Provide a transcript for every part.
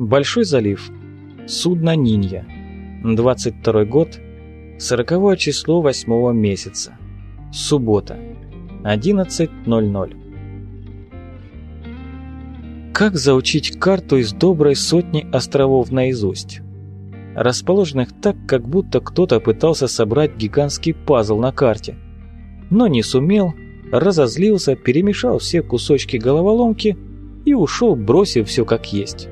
Большой залив. Судно Нинья. 22 год. 40 число 8 месяца. Суббота. 11.00. Как заучить карту из доброй сотни островов наизусть? Расположенных так, как будто кто-то пытался собрать гигантский пазл на карте. Но не сумел, разозлился, перемешал все кусочки головоломки и ушел, бросив все как есть.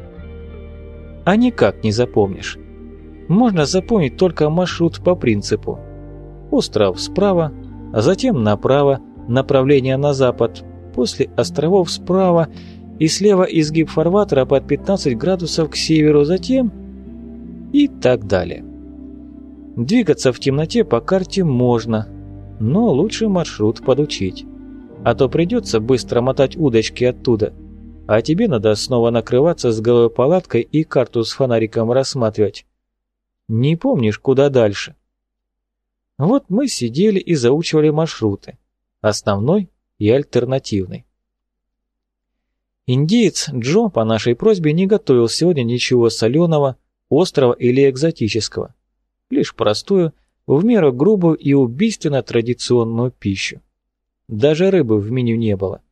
А никак не запомнишь. Можно запомнить только маршрут по принципу. Остров справа, а затем направо, направление на запад, после островов справа и слева изгиб фарватера под 15 градусов к северу, затем и так далее. Двигаться в темноте по карте можно, но лучше маршрут подучить. А то придется быстро мотать удочки оттуда, а тебе надо снова накрываться с головой палаткой и карту с фонариком рассматривать. Не помнишь, куда дальше. Вот мы сидели и заучивали маршруты, основной и альтернативный. Индеец Джо по нашей просьбе не готовил сегодня ничего соленого, острого или экзотического, лишь простую, в меру грубую и убийственно традиционную пищу. Даже рыбы в меню не было.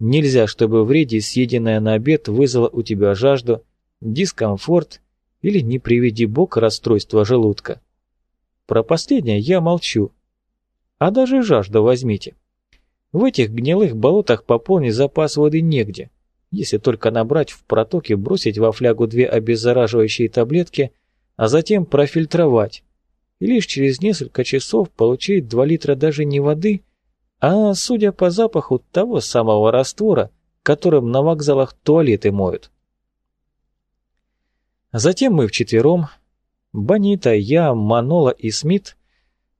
Нельзя, чтобы в рейде съеденное на обед вызвало у тебя жажду, дискомфорт или, не приведи бог, расстройство желудка. Про последнее я молчу. А даже жажду возьмите. В этих гнилых болотах пополнить запас воды негде, если только набрать в протоке, бросить во флягу две обеззараживающие таблетки, а затем профильтровать, и лишь через несколько часов получить 2 литра даже не воды, а, судя по запаху, того самого раствора, которым на вокзалах туалеты моют. Затем мы вчетвером, Бонита, я, Манола и Смит,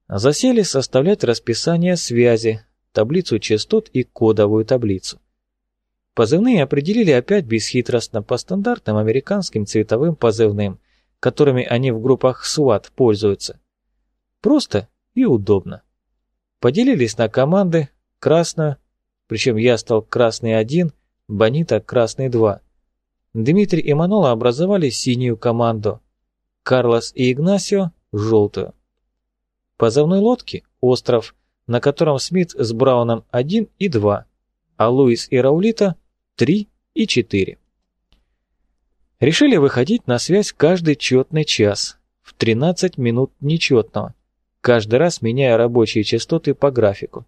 засели составлять расписание связи, таблицу частот и кодовую таблицу. Позывные определили опять бесхитростно по стандартным американским цветовым позывным, которыми они в группах SWAT пользуются. Просто и удобно. Поделились на команды, красную, причем я стал красный один, Бонита красный два. Дмитрий и Манола образовали синюю команду, Карлос и Игнасио – желтую. Позывной лодки – остров, на котором Смит с Брауном 1 и 2, а Луис и Раулита – 3 и 4. Решили выходить на связь каждый четный час, в 13 минут нечетного, каждый раз меняя рабочие частоты по графику.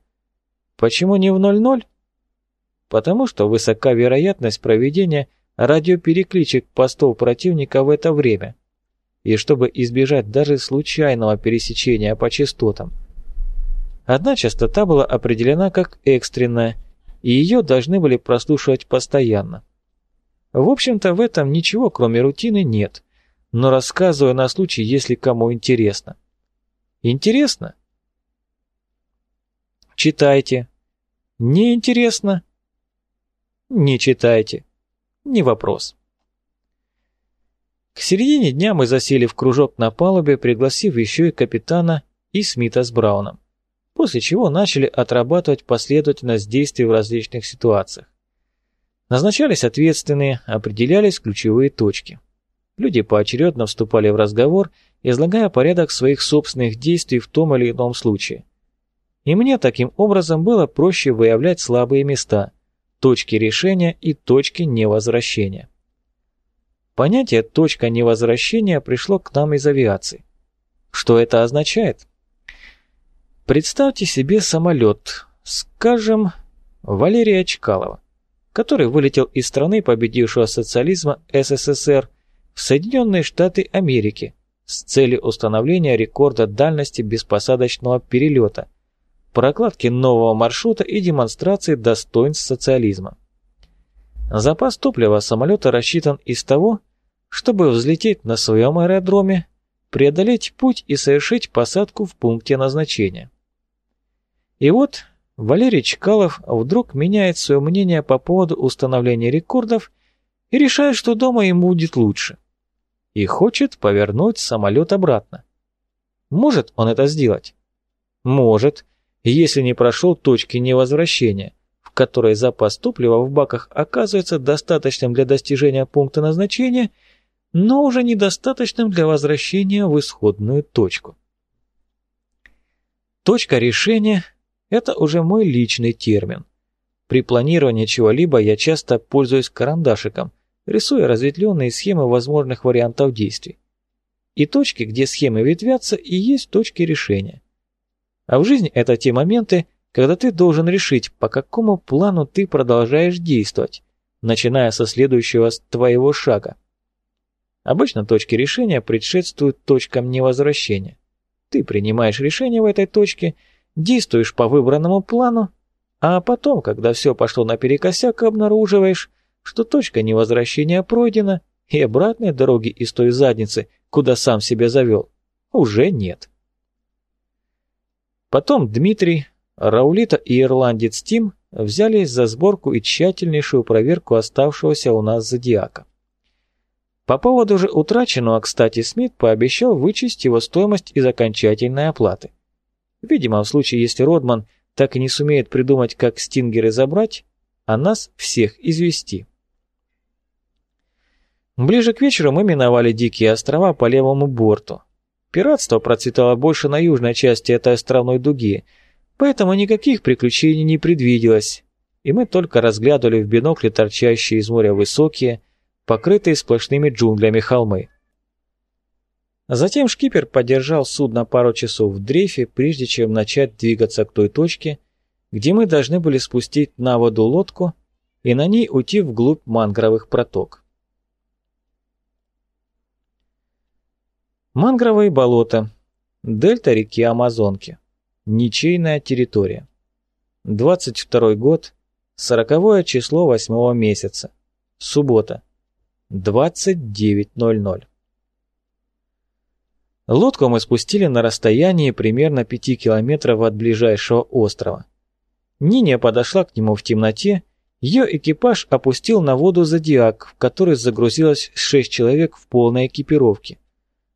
Почему не в 00? Потому что высока вероятность проведения радиоперекличек постов противника в это время, и чтобы избежать даже случайного пересечения по частотам. Одна частота была определена как экстренная, и ее должны были прослушивать постоянно. В общем-то, в этом ничего, кроме рутины, нет, но рассказываю на случай, если кому интересно. Интересно? Читайте. Не интересно? Не читайте. Не вопрос. К середине дня мы засели в кружок на палубе, пригласив еще и капитана и Смита с Брауном, после чего начали отрабатывать последовательность действий в различных ситуациях. Назначались ответственные, определялись ключевые точки. Люди поочередно вступали в разговор излагая порядок своих собственных действий в том или ином случае. И мне таким образом было проще выявлять слабые места, точки решения и точки невозвращения. Понятие «точка невозвращения» пришло к нам из авиации. Что это означает? Представьте себе самолет, скажем, Валерия Чкалова, который вылетел из страны победившего социализма СССР Соединенные Штаты Америки – с целью установления рекорда дальности беспосадочного перелета, прокладки нового маршрута и демонстрации достоинств социализма. Запас топлива самолета рассчитан из того, чтобы взлететь на своем аэродроме, преодолеть путь и совершить посадку в пункте назначения. И вот Валерий Чкалов вдруг меняет свое мнение по поводу установления рекордов и решает, что дома ему будет лучше и хочет повернуть самолет обратно. Может он это сделать? Может, если не прошел точки невозвращения, в которой запас топлива в баках оказывается достаточным для достижения пункта назначения но уже недостаточным для возвращения в исходную точку. Точка решения – это уже мой личный термин. При планировании чего-либо я часто пользуюсь карандашиком, рисуя разветвленные схемы возможных вариантов действий. И точки, где схемы ветвятся, и есть точки решения. А в жизни это те моменты, когда ты должен решить, по какому плану ты продолжаешь действовать, начиная со следующего твоего шага. Обычно точки решения предшествуют точкам невозвращения. Ты принимаешь решение в этой точке, действуешь по выбранному плану, а потом, когда все пошло наперекосяк, обнаруживаешь, что точка невозвращения пройдена, и обратной дороги из той задницы, куда сам себя завел, уже нет. Потом Дмитрий, Раулита и ирландец Тим взялись за сборку и тщательнейшую проверку оставшегося у нас зодиака. По поводу же утраченного, кстати, Смит пообещал вычесть его стоимость из окончательной оплаты. Видимо, в случае, если Родман так и не сумеет придумать, как стингеры забрать, а нас всех извести. Ближе к вечеру мы миновали Дикие острова по левому борту. Пиратство процветало больше на южной части этой островной дуги, поэтому никаких приключений не предвиделось, и мы только разглядывали в бинокле торчащие из моря высокие, покрытые сплошными джунглями холмы. Затем шкипер подержал судно пару часов в дрейфе, прежде чем начать двигаться к той точке, где мы должны были спустить на воду лодку и на ней уйти вглубь мангровых проток. Мангровые болота. Дельта реки Амазонки. Ничейная территория. 22 год, 40 число 8 месяца. Суббота. 29.00. Лодку мы спустили на расстоянии примерно 5 километров от ближайшего острова. Ниния подошла к нему в темноте, ее экипаж опустил на воду зодиак, в который загрузилось 6 человек в полной экипировке.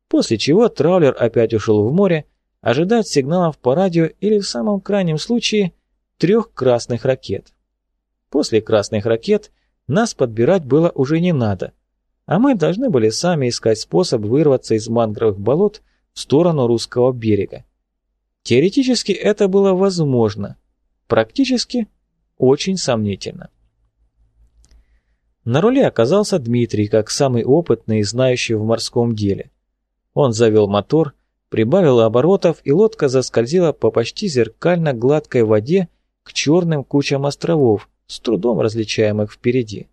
После чего траулер опять ушел в море, ожидать сигналов по радио или в самом крайнем случае трех красных ракет. После красных ракет нас подбирать было уже не надо – а мы должны были сами искать способ вырваться из мангровых болот в сторону русского берега. Теоретически это было возможно, практически очень сомнительно. На руле оказался Дмитрий, как самый опытный и знающий в морском деле. Он завел мотор, прибавил оборотов, и лодка заскользила по почти зеркально гладкой воде к черным кучам островов, с трудом различаемых впереди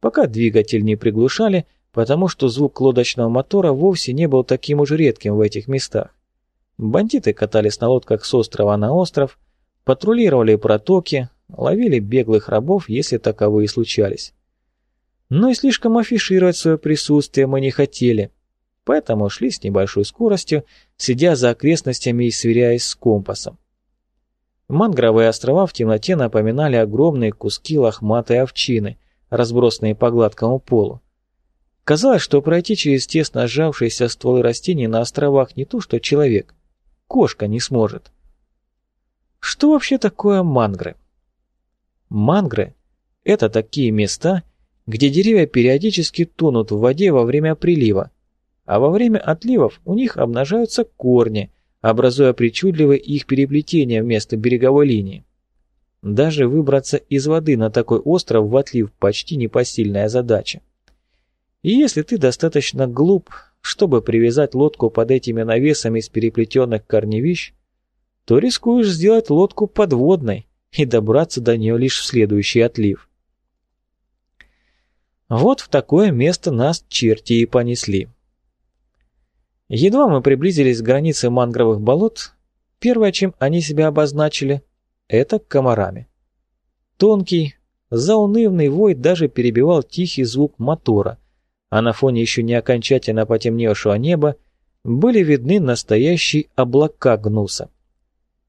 пока двигатель не приглушали, потому что звук лодочного мотора вовсе не был таким уж редким в этих местах. Бандиты катались на лодках с острова на остров, патрулировали протоки, ловили беглых рабов, если таковые случались. Но и слишком афишировать свое присутствие мы не хотели, поэтому шли с небольшой скоростью, сидя за окрестностями и сверяясь с компасом. Мангровые острова в темноте напоминали огромные куски лохматой овчины – разбросанные по гладкому полу. Казалось, что пройти через тесно сжавшиеся стволы растений на островах не то что человек, кошка не сможет. Что вообще такое мангры? Мангры – это такие места, где деревья периодически тонут в воде во время прилива, а во время отливов у них обнажаются корни, образуя причудливые их переплетения вместо береговой линии. Даже выбраться из воды на такой остров в отлив почти непосильная задача. И если ты достаточно глуп, чтобы привязать лодку под этими навесами из переплетенных корневищ, то рискуешь сделать лодку подводной и добраться до нее лишь в следующий отлив. Вот в такое место нас черти и понесли. Едва мы приблизились к границе мангровых болот, первое, чем они себя обозначили, это комарами. Тонкий, заунывный вой даже перебивал тихий звук мотора, а на фоне еще не окончательно потемневшего неба были видны настоящие облака гнуса.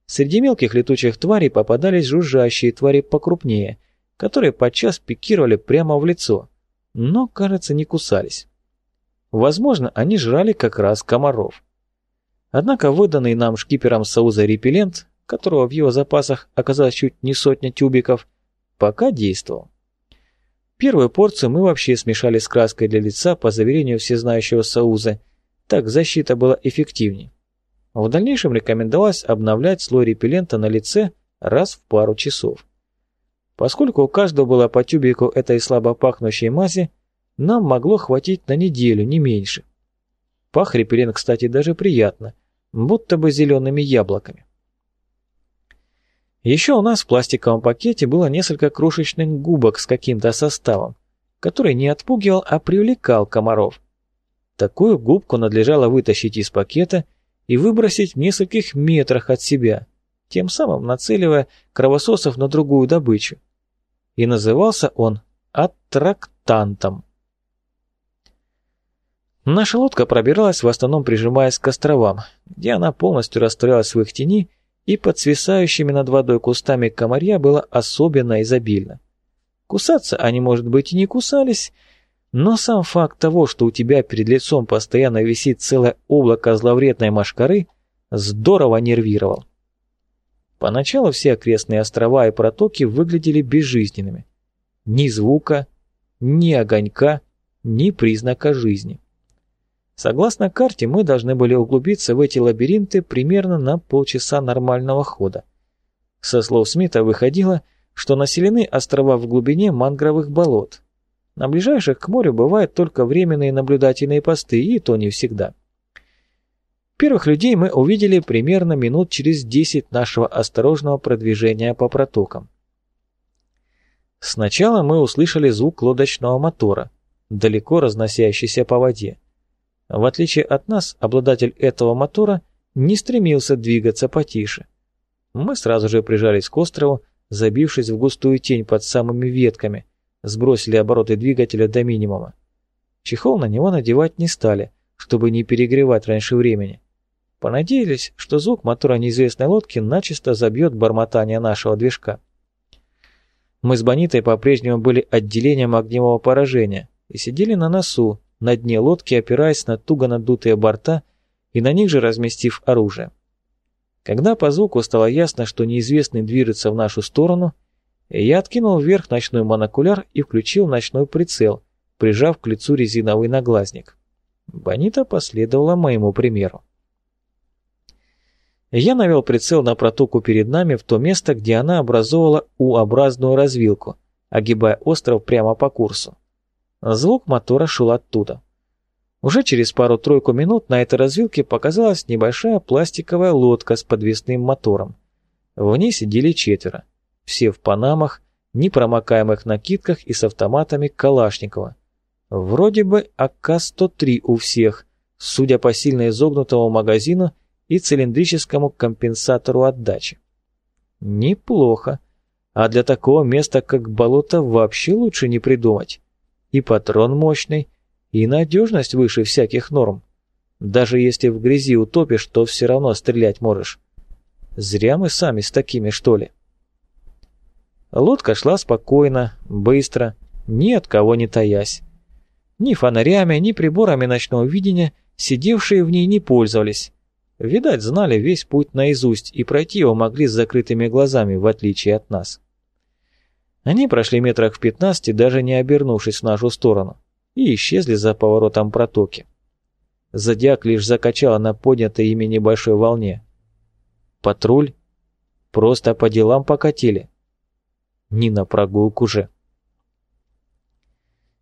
Среди мелких летучих тварей попадались жужжащие твари покрупнее, которые подчас пикировали прямо в лицо, но, кажется, не кусались. Возможно, они жрали как раз комаров. Однако выданный нам шкипером Сауза репеллент которого в его запасах оказалось чуть не сотня тюбиков, пока действовал. Первую порцию мы вообще смешали с краской для лица по заверению всезнающего Сауза, так защита была эффективнее. В дальнейшем рекомендовалось обновлять слой репеллента на лице раз в пару часов. Поскольку у каждого было по тюбику этой слабо пахнущей мази, нам могло хватить на неделю, не меньше. Пах репеллент, кстати, даже приятно, будто бы зелеными яблоками. Еще у нас в пластиковом пакете было несколько крошечных губок с каким-то составом, который не отпугивал, а привлекал комаров. Такую губку надлежало вытащить из пакета и выбросить в нескольких метрах от себя, тем самым нацеливая кровососов на другую добычу. И назывался он аттрактантом. Наша лодка пробиралась в основном прижимаясь к островам, где она полностью растворялась в их тени, и под свисающими над водой кустами комарья было особенно изобильно. Кусаться они, может быть, и не кусались, но сам факт того, что у тебя перед лицом постоянно висит целое облако зловредной машкары, здорово нервировал. Поначалу все окрестные острова и протоки выглядели безжизненными. Ни звука, ни огонька, ни признака жизни. Согласно карте, мы должны были углубиться в эти лабиринты примерно на полчаса нормального хода. Со слов Смита выходило, что населены острова в глубине мангровых болот. На ближайших к морю бывают только временные наблюдательные посты, и то не всегда. Первых людей мы увидели примерно минут через 10 нашего осторожного продвижения по протокам. Сначала мы услышали звук лодочного мотора, далеко разносящийся по воде. В отличие от нас, обладатель этого мотора не стремился двигаться потише. Мы сразу же прижались к острову, забившись в густую тень под самыми ветками, сбросили обороты двигателя до минимума. Чехол на него надевать не стали, чтобы не перегревать раньше времени. Понадеялись, что звук мотора неизвестной лодки начисто забьет бормотание нашего движка. Мы с Бонитой по-прежнему были отделением огневого поражения и сидели на носу, на дне лодки, опираясь на туго надутые борта и на них же разместив оружие. Когда по звуку стало ясно, что неизвестный движется в нашу сторону, я откинул вверх ночной монокуляр и включил ночной прицел, прижав к лицу резиновый наглазник. Бонита последовала моему примеру. Я навел прицел на протоку перед нами в то место, где она образовывала U-образную развилку, огибая остров прямо по курсу. Звук мотора шел оттуда. Уже через пару-тройку минут на этой развилке показалась небольшая пластиковая лодка с подвесным мотором. В ней сидели четверо. Все в панамах, непромокаемых накидках и с автоматами Калашникова. Вроде бы АК-103 у всех, судя по сильно изогнутому магазину и цилиндрическому компенсатору отдачи. Неплохо. А для такого места, как болото, вообще лучше не придумать и патрон мощный, и надежность выше всяких норм. Даже если в грязи утопишь, то все равно стрелять можешь. Зря мы сами с такими, что ли. Лодка шла спокойно, быстро, ни от кого не таясь. Ни фонарями, ни приборами ночного видения сидевшие в ней не пользовались. Видать, знали весь путь наизусть и пройти его могли с закрытыми глазами, в отличие от нас. Они прошли метрах в пятнадцати, даже не обернувшись в нашу сторону, и исчезли за поворотом протоки. Зодиак лишь закачала на поднятой ими небольшой волне. Патруль? Просто по делам покатили. Не на прогулку же.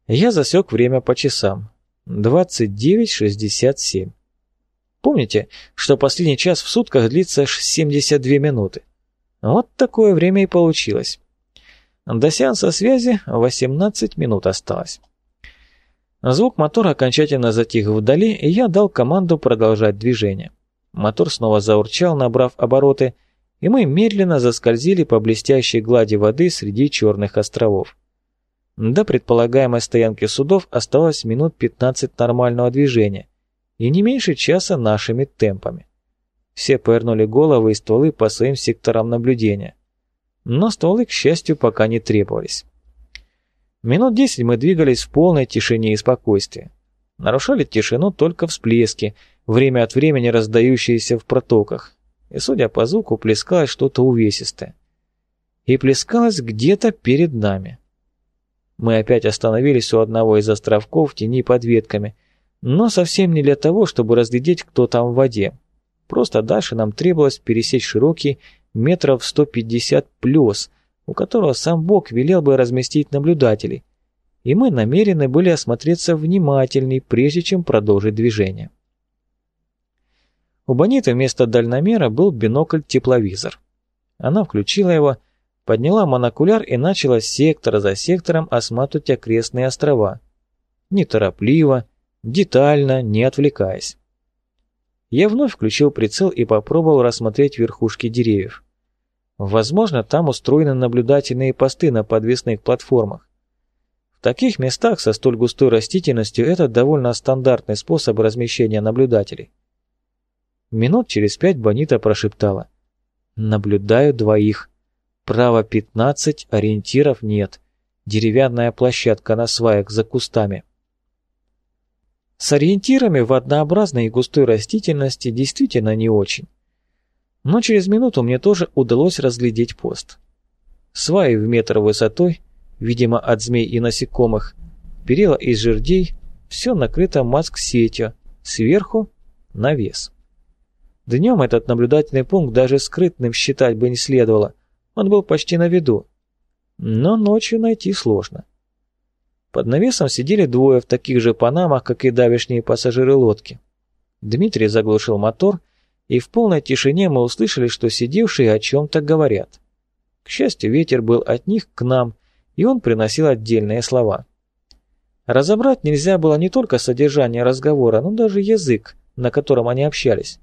Я засек время по часам. 29.67. Помните, что последний час в сутках длится 72 минуты? Вот такое время и получилось. До сеанса связи 18 минут осталось. Звук мотора окончательно затих вдали, и я дал команду продолжать движение. Мотор снова заурчал, набрав обороты, и мы медленно заскользили по блестящей глади воды среди черных островов. До предполагаемой стоянки судов осталось минут 15 нормального движения, и не меньше часа нашими темпами. Все повернули головы и стволы по своим секторам наблюдения но стволы, к счастью, пока не требовались. Минут десять мы двигались в полной тишине и спокойствии. Нарушали тишину только всплески, время от времени раздающиеся в протоках, и, судя по звуку, плескалось что-то увесистое. И плескалось где-то перед нами. Мы опять остановились у одного из островков в тени под ветками, но совсем не для того, чтобы разглядеть, кто там в воде. Просто дальше нам требовалось пересечь широкий метров 150 плюс, у которого сам Бог велел бы разместить наблюдателей, и мы намерены были осмотреться внимательней, прежде чем продолжить движение. У Бониты вместо дальномера был бинокль-тепловизор. Она включила его, подняла монокуляр и начала сектор за сектором осматривать окрестные острова. Неторопливо, детально, не отвлекаясь. Я вновь включил прицел и попробовал рассмотреть верхушки деревьев. Возможно, там устроены наблюдательные посты на подвесных платформах. В таких местах со столь густой растительностью это довольно стандартный способ размещения наблюдателей. Минут через пять Бонита прошептала. «Наблюдаю двоих. Право пятнадцать, ориентиров нет. Деревянная площадка на сваях за кустами». С ориентирами в однообразной и густой растительности действительно не очень. Но через минуту мне тоже удалось разглядеть пост. Сваи в метр высотой, видимо, от змей и насекомых, перила из жердей, все накрыто маск-сетью, сверху навес. Днем этот наблюдательный пункт даже скрытным считать бы не следовало, он был почти на виду. Но ночью найти сложно. Под навесом сидели двое в таких же панамах, как и давешние пассажиры лодки. Дмитрий заглушил мотор, и в полной тишине мы услышали, что сидевшие о чем-то говорят. К счастью, ветер был от них к нам, и он приносил отдельные слова. Разобрать нельзя было не только содержание разговора, но даже язык, на котором они общались.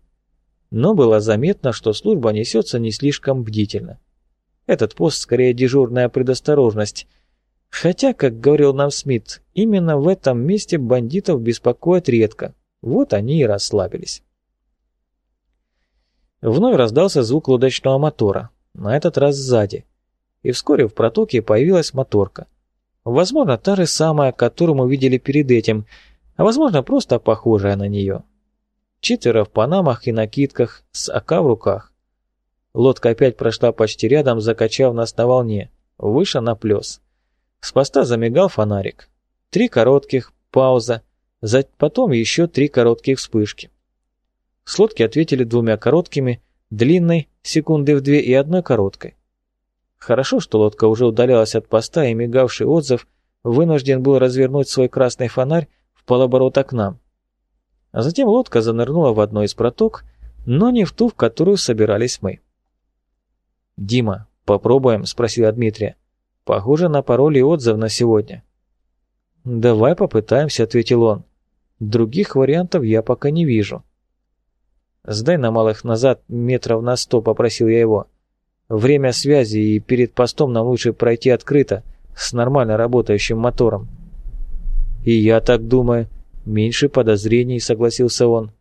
Но было заметно, что служба несется не слишком бдительно. Этот пост скорее дежурная предосторожность. Хотя, как говорил нам Смит, именно в этом месте бандитов беспокоят редко. Вот они и расслабились. Вновь раздался звук лодочного мотора, на этот раз сзади и вскоре в протоке появилась моторка. Возможно, та же самая, которую мы видели перед этим, а возможно, просто похожая на нее. Четверо в панамах и накидках с АК в руках. Лодка опять прошла почти рядом, закачав нас на волне, выше на плес. С поста замигал фонарик. Три коротких, пауза, потом еще три коротких вспышки. С лодки ответили двумя короткими, длинной, секунды в две и одной короткой. Хорошо, что лодка уже удалялась от поста, и мигавший отзыв вынужден был развернуть свой красный фонарь в полоборота к нам. А затем лодка занырнула в одну из проток, но не в ту, в которую собирались мы. «Дима, попробуем?» – спросил Дмитрия. «Похоже на пароль и отзыв на сегодня». «Давай попытаемся», – ответил он. «Других вариантов я пока не вижу». «Сдай на малых назад метров на сто», – попросил я его. Время связи и перед постом нам лучше пройти открыто, с нормально работающим мотором. И я так думаю. Меньше подозрений, согласился он.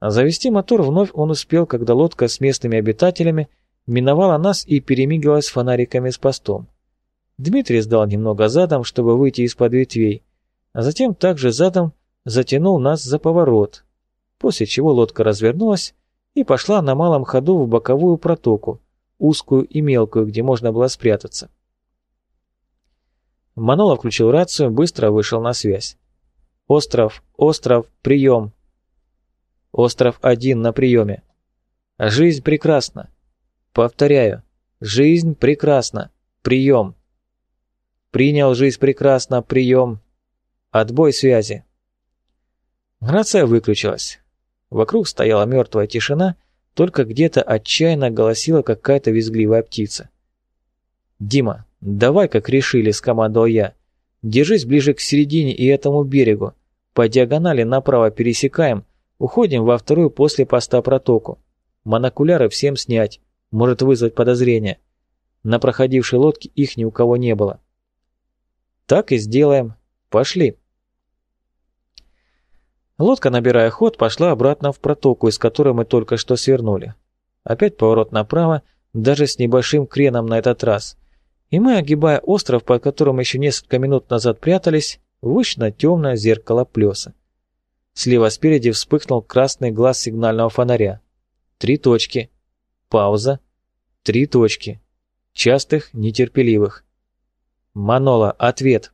Завести мотор вновь он успел, когда лодка с местными обитателями миновала нас и перемигивалась фонариками с постом. Дмитрий сдал немного задом, чтобы выйти из-под ветвей, а затем также задом затянул нас за поворот, после чего лодка развернулась и пошла на малом ходу в боковую протоку, узкую и мелкую, где можно было спрятаться. Манола включил рацию, быстро вышел на связь. «Остров, остров, прием!» «Остров один на приеме!» «Жизнь прекрасна!» «Повторяю, жизнь прекрасна! Прием!» «Принял жизнь прекрасно, прием!» «Отбой связи!» Рация выключилась. Вокруг стояла мертвая тишина, только где-то отчаянно голосила какая-то визгливая птица. «Дима, давай, как решили», — скомандовал я. «Держись ближе к середине и этому берегу. По диагонали направо пересекаем, уходим во вторую после поста протоку. Монокуляры всем снять, может вызвать подозрение. На проходившей лодке их ни у кого не было». «Так и сделаем. Пошли». Лодка, набирая ход, пошла обратно в протоку, из которой мы только что свернули. Опять поворот направо, даже с небольшим креном на этот раз. И мы, огибая остров, под которым еще несколько минут назад прятались, вышли на темное зеркало плеса. Слева спереди вспыхнул красный глаз сигнального фонаря. Три точки. Пауза. Три точки. Частых, нетерпеливых. Манола, ответ!»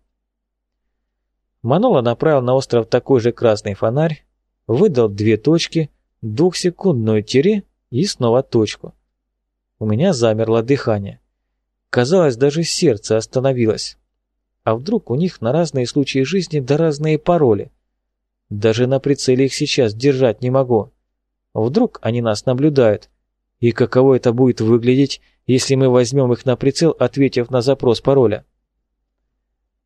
Манола направил на остров такой же красный фонарь, выдал две точки, двухсекундную тире и снова точку. У меня замерло дыхание. Казалось, даже сердце остановилось. А вдруг у них на разные случаи жизни да разные пароли? Даже на прицеле их сейчас держать не могу. Вдруг они нас наблюдают. И каково это будет выглядеть, если мы возьмем их на прицел, ответив на запрос пароля?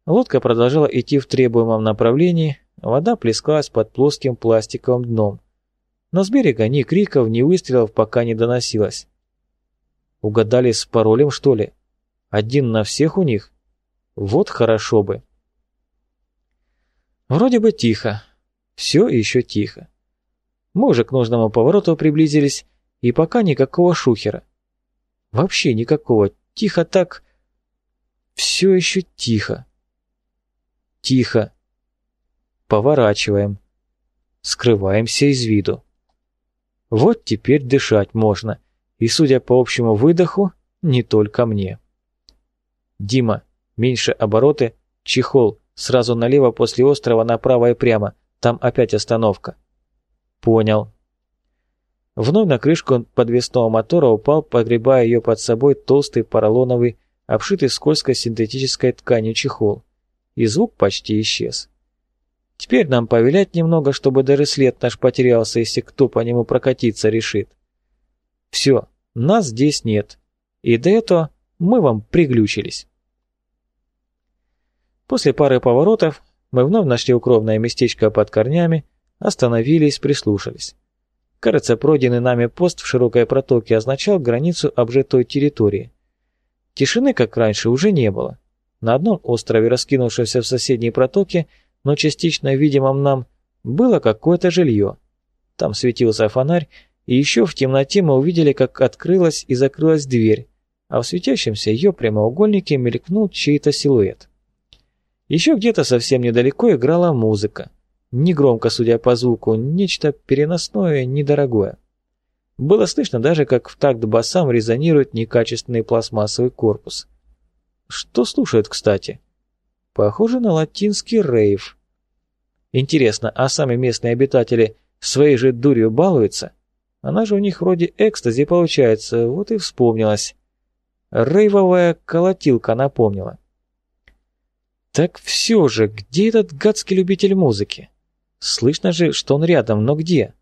Лодка продолжала идти в требуемом направлении, вода плескалась под плоским пластиковым дном. Но с берега ни криков, ни выстрелов пока не доносилось. Угадали с паролем, что ли? Один на всех у них? Вот хорошо бы. Вроде бы тихо. Все еще тихо. Мы уже к нужному повороту приблизились, и пока никакого шухера. Вообще никакого. Тихо так... Все еще тихо. Тихо. Поворачиваем. Скрываемся из виду. Вот теперь дышать можно. И, судя по общему выдоху, не только мне. Дима, меньше обороты, чехол, сразу налево после острова направо и прямо. Там опять остановка. Понял. Вновь на крышку подвесного мотора упал, погребая ее под собой толстый поролоновый, обшитый скользкой синтетической тканью чехол и звук почти исчез. Теперь нам повилять немного, чтобы даже след наш потерялся, если кто по нему прокатиться решит. Все, нас здесь нет. И до этого мы вам приглючились. После пары поворотов мы вновь нашли укромное местечко под корнями, остановились, прислушались. Кажется, пройденный нами пост в широкой протоке означал границу обжитой территории. Тишины, как раньше, уже не было. На одном острове, раскинувшемся в соседней протоке, но частично видимом нам, было какое-то жилье. Там светился фонарь, и еще в темноте мы увидели, как открылась и закрылась дверь, а в светящемся ее прямоугольнике мелькнул чей-то силуэт. Еще где-то совсем недалеко играла музыка. Негромко, судя по звуку, нечто переносное, недорогое. Было слышно даже, как в такт басам резонирует некачественный пластмассовый корпус. Что слушают, кстати? Похоже на латинский рейв. Интересно, а сами местные обитатели своей же дурью балуются? Она же у них вроде экстази получается, вот и вспомнилась. Рейвовая колотилка напомнила. Так все же, где этот гадский любитель музыки? Слышно же, что он рядом, но где?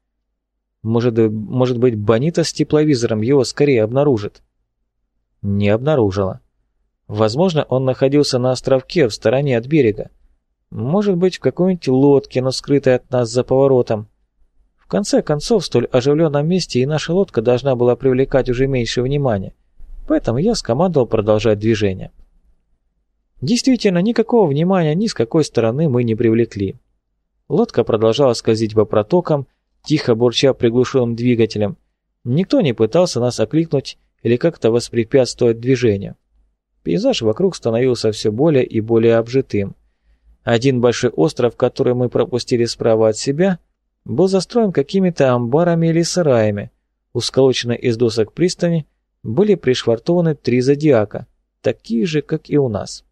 Может, может быть, Бонита с тепловизором его скорее обнаружит? Не обнаружила. Возможно, он находился на островке в стороне от берега. Может быть, в какой-нибудь лодке, но скрытой от нас за поворотом. В конце концов, в столь оживленном месте и наша лодка должна была привлекать уже меньше внимания. Поэтому я скомандовал продолжать движение. Действительно, никакого внимания ни с какой стороны мы не привлекли. Лодка продолжала скользить по протокам, тихо бурча приглушенным двигателем. Никто не пытался нас окликнуть или как-то воспрепятствовать движению. Пейзаж вокруг становился все более и более обжитым. Один большой остров, который мы пропустили справа от себя, был застроен какими-то амбарами или сараями. У из досок пристани были пришвартованы три зодиака, такие же, как и у нас.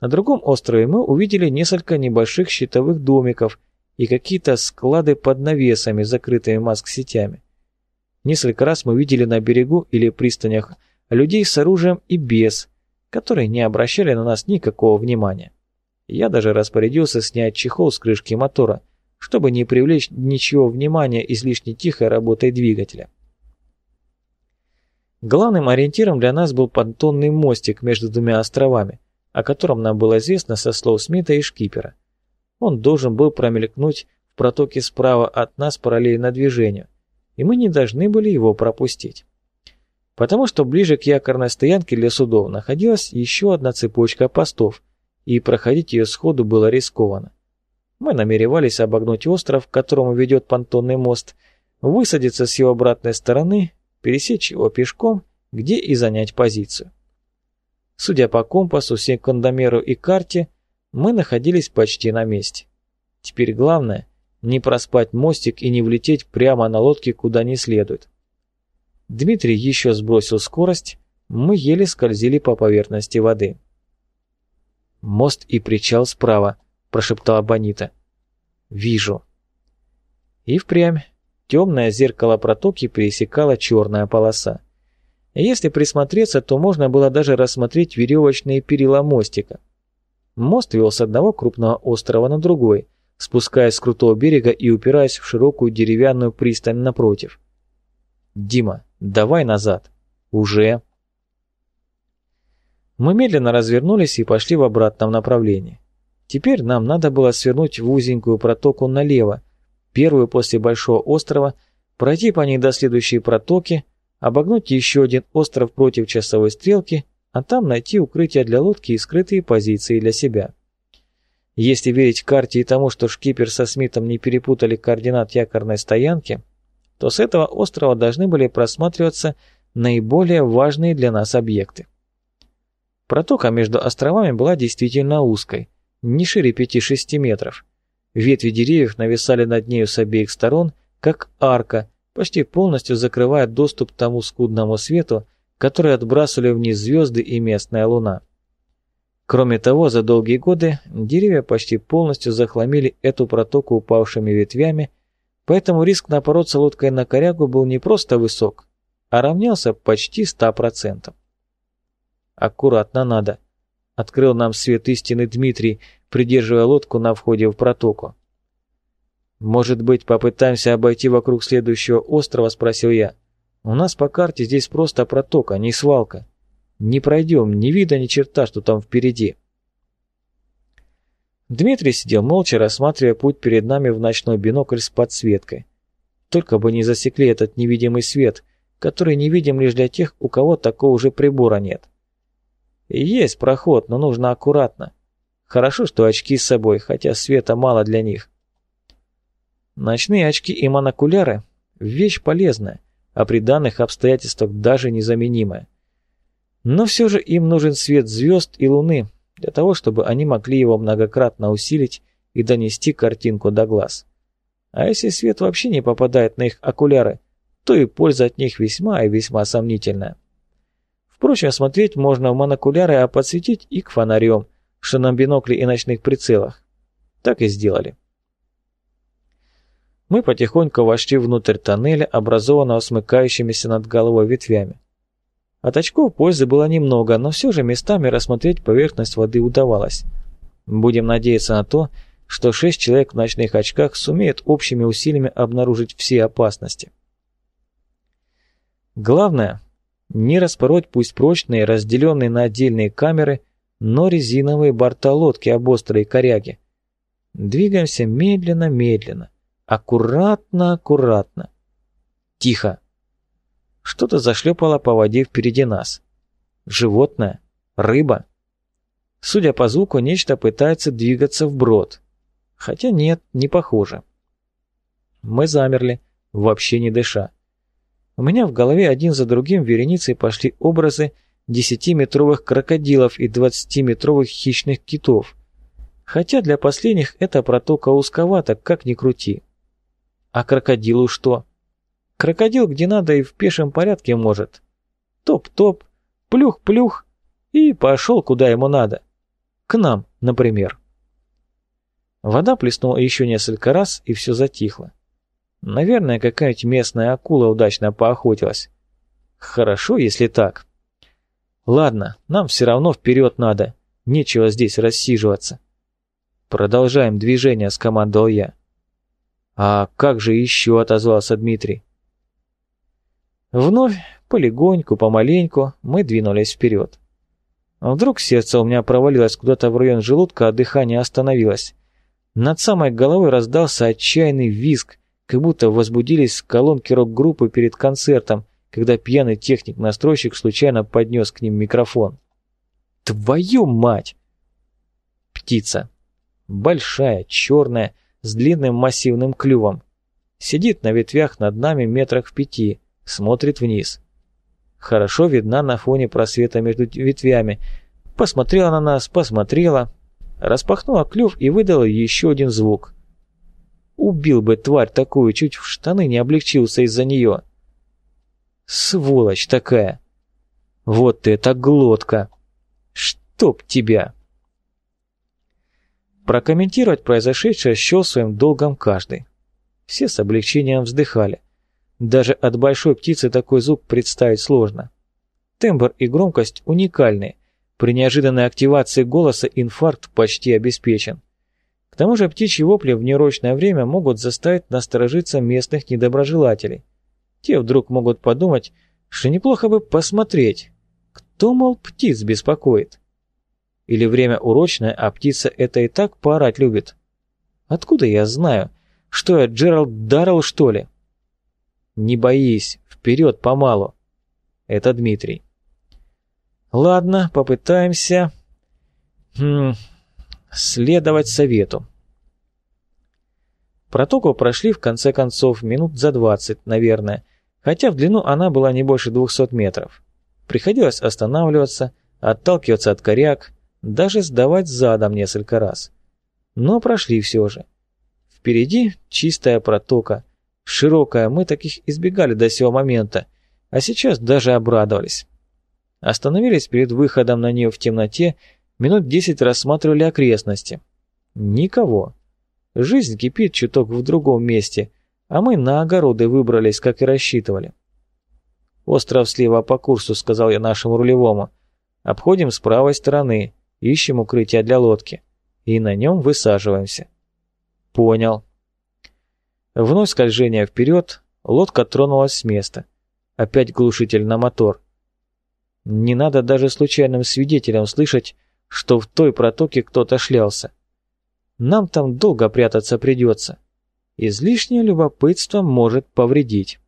На другом острове мы увидели несколько небольших щитовых домиков и какие-то склады под навесами, закрытыми маск-сетями. Несколько раз мы видели на берегу или пристанях людей с оружием и без, которые не обращали на нас никакого внимания. Я даже распорядился снять чехол с крышки мотора, чтобы не привлечь ничего внимания излишне тихой работой двигателя. Главным ориентиром для нас был понтонный мостик между двумя островами, о котором нам было известно со слов Смита и Шкипера. Он должен был промелькнуть в протоке справа от нас параллельно движению, и мы не должны были его пропустить потому что ближе к якорной стоянке для судов находилась еще одна цепочка постов, и проходить ее сходу было рискованно. Мы намеревались обогнуть остров, к которому ведет понтонный мост, высадиться с его обратной стороны, пересечь его пешком, где и занять позицию. Судя по компасу, секундомеру и карте, мы находились почти на месте. Теперь главное – не проспать мостик и не влететь прямо на лодке куда не следует. Дмитрий еще сбросил скорость, мы еле скользили по поверхности воды. «Мост и причал справа», — прошептала Бонита. «Вижу». И впрямь темное зеркало протоки пересекала черная полоса. Если присмотреться, то можно было даже рассмотреть веревочные перила мостика. Мост вел с одного крупного острова на другой, спускаясь с крутого берега и упираясь в широкую деревянную пристань напротив. «Дима, давай назад!» «Уже!» Мы медленно развернулись и пошли в обратном направлении. Теперь нам надо было свернуть в узенькую протоку налево, первую после Большого острова, пройти по ней до следующей протоки, обогнуть еще один остров против часовой стрелки, а там найти укрытие для лодки и скрытые позиции для себя. Если верить карте и тому, что шкипер со Смитом не перепутали координат якорной стоянки, то с этого острова должны были просматриваться наиболее важные для нас объекты. Протока между островами была действительно узкой, не шире 5-6 метров. Ветви деревьев нависали над нею с обеих сторон, как арка, почти полностью закрывая доступ к тому скудному свету, который отбрасывали вниз звезды и местная луна. Кроме того, за долгие годы деревья почти полностью захламили эту протоку упавшими ветвями, поэтому риск напороться лодкой на корягу был не просто высок, а равнялся почти 100%. Аккуратно надо. Открыл нам свет истины Дмитрий, придерживая лодку на входе в протоку. «Может быть, попытаемся обойти вокруг следующего острова?» – спросил я. «У нас по карте здесь просто протока, не свалка. Не пройдем, не видно ни черта, что там впереди». Дмитрий сидел молча, рассматривая путь перед нами в ночной бинокль с подсветкой. Только бы не засекли этот невидимый свет, который невидим лишь для тех, у кого такого уже прибора нет. Есть проход, но нужно аккуратно. Хорошо, что очки с собой, хотя света мало для них. Ночные очки и монокуляры – вещь полезная, а при данных обстоятельствах даже незаменимая. Но все же им нужен свет звезд и луны, для того, чтобы они могли его многократно усилить и донести картинку до глаз. А если свет вообще не попадает на их окуляры, то и польза от них весьма и весьма сомнительная. Впрочем, смотреть можно в монокуляры, а подсветить и к фонарем, что на бинокле и ночных прицелах. Так и сделали. Мы потихоньку вошли внутрь тоннеля, образованного смыкающимися над головой ветвями. От очков пользы было немного, но все же местами рассмотреть поверхность воды удавалось. Будем надеяться на то, что шесть человек в ночных очках сумеют общими усилиями обнаружить все опасности. Главное, не распороть пусть прочные, разделенные на отдельные камеры, но резиновые борта лодки об острой коряге. Двигаемся медленно-медленно, аккуратно-аккуратно. Тихо. Что-то зашлепало по воде впереди нас. Животное? Рыба? Судя по звуку, нечто пытается двигаться вброд. Хотя нет, не похоже. Мы замерли, вообще не дыша. У меня в голове один за другим вереницей пошли образы десятиметровых крокодилов и двадцатиметровых хищных китов. Хотя для последних эта протока узковата, как ни крути. А крокодилу что? Крокодил где надо и в пешем порядке может. Топ-топ, плюх-плюх и пошел куда ему надо. К нам, например. Вода плеснула еще несколько раз, и все затихло. Наверное, какая-нибудь местная акула удачно поохотилась. Хорошо, если так. Ладно, нам все равно вперед надо. Нечего здесь рассиживаться. Продолжаем движение, скомандовал я. А как же еще, отозвался Дмитрий. Вновь, полегоньку, помаленьку, мы двинулись вперед. Вдруг сердце у меня провалилось куда-то в район желудка, а дыхание остановилось. Над самой головой раздался отчаянный визг, как будто возбудились колонки рок-группы перед концертом, когда пьяный техник-настройщик случайно поднес к ним микрофон. «Твою мать!» Птица. Большая, черная, с длинным массивным клювом. Сидит на ветвях над нами метрах в пяти, смотрит вниз. Хорошо видна на фоне просвета между ветвями. Посмотрела на нас, посмотрела, распахнула клюв и выдала еще один звук. Убил бы тварь такую, чуть в штаны не облегчился из-за нее. Сволочь такая. Вот эта глотка. Чтоб тебя. Прокомментировать произошедшее счел своим долгом каждый. Все с облегчением вздыхали. Даже от большой птицы такой звук представить сложно. Тембр и громкость уникальные. При неожиданной активации голоса инфаркт почти обеспечен. К тому же птичьи вопли в нерочное время могут заставить насторожиться местных недоброжелателей. Те вдруг могут подумать, что неплохо бы посмотреть, кто, мол, птиц беспокоит. Или время урочное, а птица это и так поорать любит. Откуда я знаю? Что я, Джеральд Даррелл, что ли? Не боись, вперед помалу. Это Дмитрий. Ладно, попытаемся... Хм, следовать совету. Протоку прошли в конце концов минут за двадцать, наверное, хотя в длину она была не больше двухсот метров. Приходилось останавливаться, отталкиваться от коряк, даже сдавать задом несколько раз. Но прошли все же. Впереди чистая протока, широкая, мы таких избегали до сего момента, а сейчас даже обрадовались. Остановились перед выходом на нее в темноте, минут десять рассматривали окрестности. Никого. Жизнь кипит чуток в другом месте, а мы на огороды выбрались, как и рассчитывали. «Остров слева по курсу», — сказал я нашему рулевому. «Обходим с правой стороны, ищем укрытие для лодки. И на нем высаживаемся». «Понял». Вновь скольжение вперед, лодка тронулась с места. Опять глушитель на мотор. Не надо даже случайным свидетелям слышать, что в той протоке кто-то шлялся. Нам там долго прятаться придется. Излишнее любопытство может повредить.